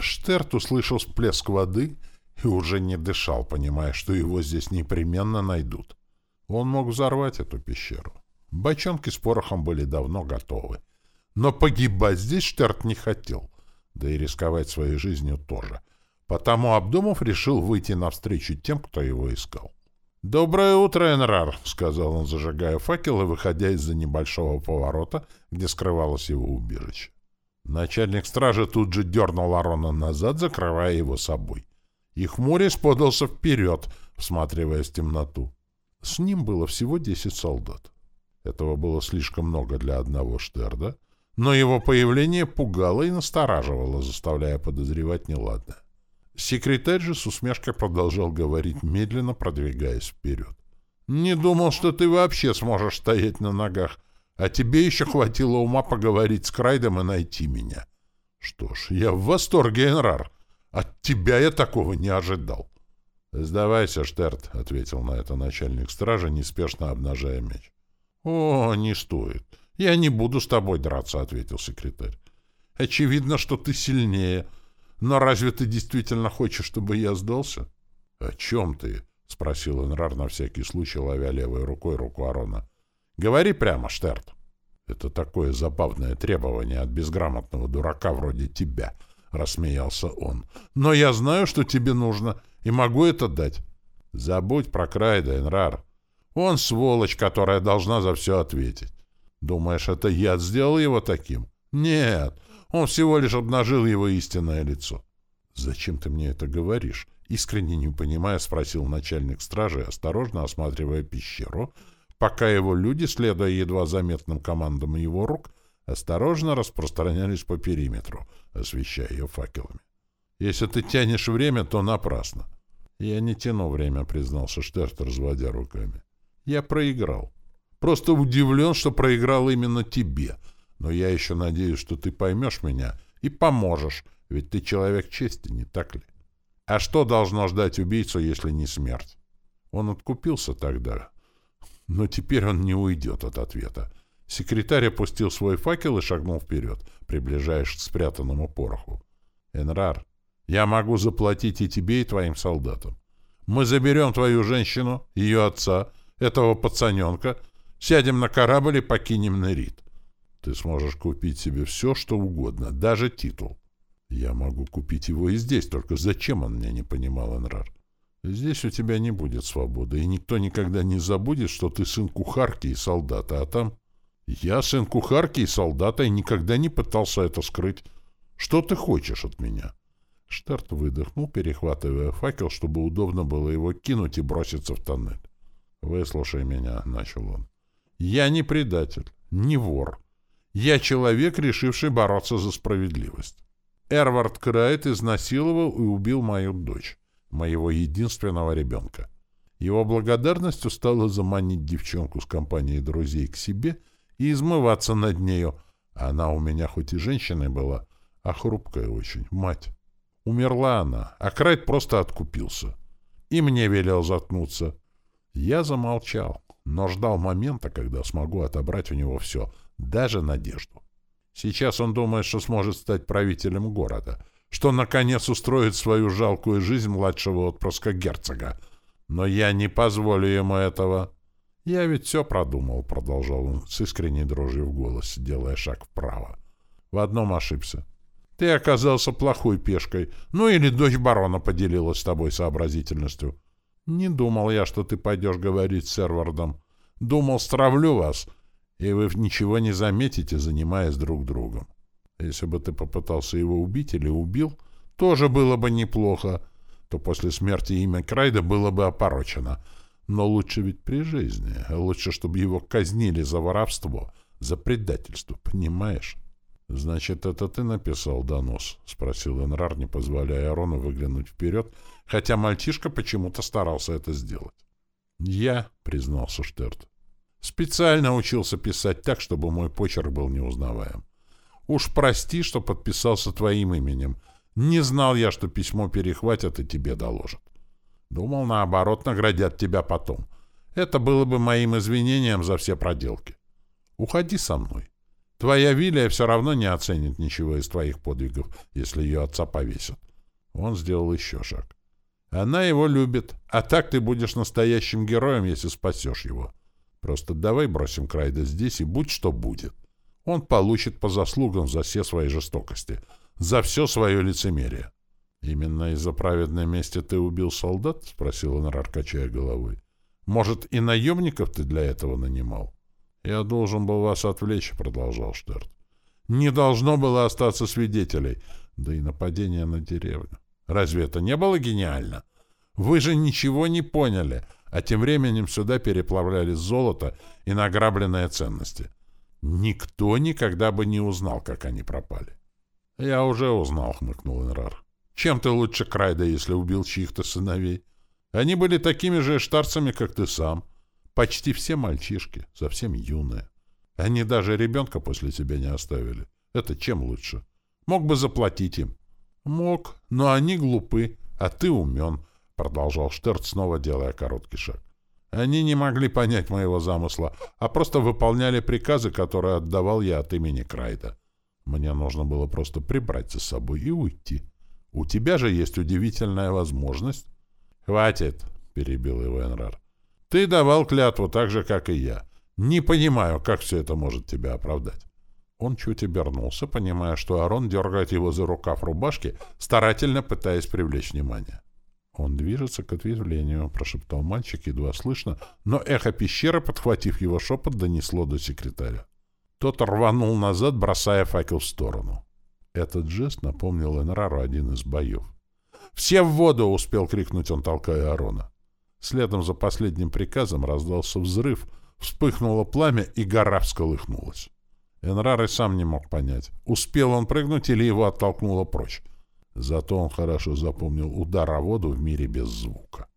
Штерт услышал всплеск воды и уже не дышал, понимая, что его здесь непременно найдут. Он мог взорвать эту пещеру. Бочонки с порохом были давно готовы. Но погибать здесь Штерт не хотел, да и рисковать своей жизнью тоже. Потому, обдумав, решил выйти навстречу тем, кто его искал. «Доброе утро, Энрар!» — сказал он, зажигая факел и выходя из-за небольшого поворота, где скрывалось его убежище. Начальник стражи тут же дернул Арона назад, закрывая его собой. И хмурясь подался вперед, всматриваясь в темноту. С ним было всего десять солдат. Этого было слишком много для одного Штерда, но его появление пугало и настораживало, заставляя подозревать неладное. Секретарь же с усмешкой продолжал говорить, медленно продвигаясь вперед. «Не думал, что ты вообще сможешь стоять на ногах, а тебе еще хватило ума поговорить с Крайдом и найти меня. Что ж, я в восторге, Энрар. От тебя я такого не ожидал». «Сдавайся, Штерт», — ответил на это начальник стражи, неспешно обнажая меч. «О, не стоит. Я не буду с тобой драться», — ответил секретарь. «Очевидно, что ты сильнее». Но разве ты действительно хочешь, чтобы я сдался? — О чем ты? — спросил Энрар на всякий случай, ловя левой рукой руку Арона. — Говори прямо, Штерт. — Это такое забавное требование от безграмотного дурака вроде тебя, — рассмеялся он. — Но я знаю, что тебе нужно, и могу это дать. — Забудь про Крайда, Энрар. Он сволочь, которая должна за все ответить. Думаешь, это я сделал его таким? Нет, он всего лишь обнажил его истинное лицо. «Зачем ты мне это говоришь?» Искренне не понимая, спросил начальник стражи, осторожно осматривая пещеру, пока его люди, следуя едва заметным командам его рук, осторожно распространялись по периметру, освещая ее факелами. «Если ты тянешь время, то напрасно». «Я не тяну время», — признался Штерт, разводя руками. «Я проиграл. Просто удивлен, что проиграл именно тебе, но я еще надеюсь, что ты поймешь меня и поможешь, ведь ты человек чести, не так ли? А что должно ждать убийцу, если не смерть? Он откупился тогда, но теперь он не уйдет от ответа. Секретарь опустил свой факел и шагнул вперед, приближаясь к спрятанному пороху. «Энрар, я могу заплатить и тебе, и твоим солдатам. Мы заберем твою женщину, ее отца, этого пацаненка, сядем на корабль и покинем Нерит. Ты сможешь купить себе все, что угодно, даже титул. Я могу купить его и здесь, только зачем он мне не понимал, Энрар? Здесь у тебя не будет свободы, и никто никогда не забудет, что ты сын кухарки и солдата, а там... Я сын кухарки и солдата, и никогда не пытался это скрыть. Что ты хочешь от меня?» Штарт выдохнул, перехватывая факел, чтобы удобно было его кинуть и броситься в тоннель. «Выслушай меня», — начал он. «Я не предатель, не вор. Я человек, решивший бороться за справедливость. Эрвард Крайт изнасиловал и убил мою дочь, моего единственного ребенка. Его благодарностью стало заманить девчонку с компанией друзей к себе и измываться над нею. Она у меня хоть и женщиной была, а хрупкая очень, мать. Умерла она, а Крайт просто откупился. И мне велел заткнуться. Я замолчал, но ждал момента, когда смогу отобрать у него все — даже надежду. Сейчас он думает, что сможет стать правителем города, что, наконец, устроит свою жалкую жизнь младшего отпрыска герцога. Но я не позволю ему этого. Я ведь все продумал, — продолжал он с искренней дрожью в голосе, делая шаг вправо. В одном ошибся. Ты оказался плохой пешкой, ну или дочь барона поделилась с тобой сообразительностью. Не думал я, что ты пойдешь говорить с Эрвардом. Думал, стравлю вас — и вы ничего не заметите, занимаясь друг другом. Если бы ты попытался его убить или убил, тоже было бы неплохо, то после смерти имя Крайда было бы опорочено. Но лучше ведь при жизни. Лучше, чтобы его казнили за воровство, за предательство, понимаешь? — Значит, это ты написал донос? — спросил Энрар, не позволяя Арону выглянуть вперед, хотя мальчишка почему-то старался это сделать. — Я, — признался Штерт. Специально учился писать так, чтобы мой почерк был неузнаваем. Уж прости, что подписался твоим именем. Не знал я, что письмо перехватят и тебе доложат. Думал, наоборот, наградят тебя потом. Это было бы моим извинением за все проделки. Уходи со мной. Твоя Вилия все равно не оценит ничего из твоих подвигов, если ее отца повесят. Он сделал еще шаг. Она его любит, а так ты будешь настоящим героем, если спасешь его. Просто давай бросим Крайда здесь и будь что будет. Он получит по заслугам за все свои жестокости, за все свое лицемерие. — Именно из-за праведной мести ты убил солдат? — спросил Энрар, качая головой. — Может, и наемников ты для этого нанимал? — Я должен был вас отвлечь, — продолжал Штерт. — Не должно было остаться свидетелей, да и нападение на деревню. Разве это не было гениально? Вы же ничего не поняли, а тем временем сюда переплавляли золото и награбленные ценности. Никто никогда бы не узнал, как они пропали. — Я уже узнал, — хмыкнул Энрар. Чем ты лучше Крайда, если убил чьих-то сыновей? Они были такими же эштарцами, как ты сам. Почти все мальчишки, совсем юные. Они даже ребенка после себя не оставили. Это чем лучше? Мог бы заплатить им. Мог, но они глупы, а ты умен, — продолжал Штерт, снова делая короткий шаг. Они не могли понять моего замысла, а просто выполняли приказы, которые отдавал я от имени Крайда. Мне нужно было просто прибрать за собой и уйти. У тебя же есть удивительная возможность. — Хватит, — перебил его Энрар. — Ты давал клятву так же, как и я. Не понимаю, как все это может тебя оправдать. Он чуть обернулся, понимая, что Арон дергает его за рукав рубашки, старательно пытаясь привлечь внимание. «Он движется к ответвлению», — прошептал мальчик, едва слышно, но эхо пещеры, подхватив его шепот, донесло до секретаря. Тот рванул назад, бросая факел в сторону. Этот жест напомнил Энрару один из боев. «Все в воду!» — успел крикнуть он, толкая Арона. Следом за последним приказом раздался взрыв, вспыхнуло пламя, и гора всколыхнулась. Энрар и сам не мог понять, успел он прыгнуть или его оттолкнуло прочь. Зато он хорошо запомнил удар о воду в мире без звука.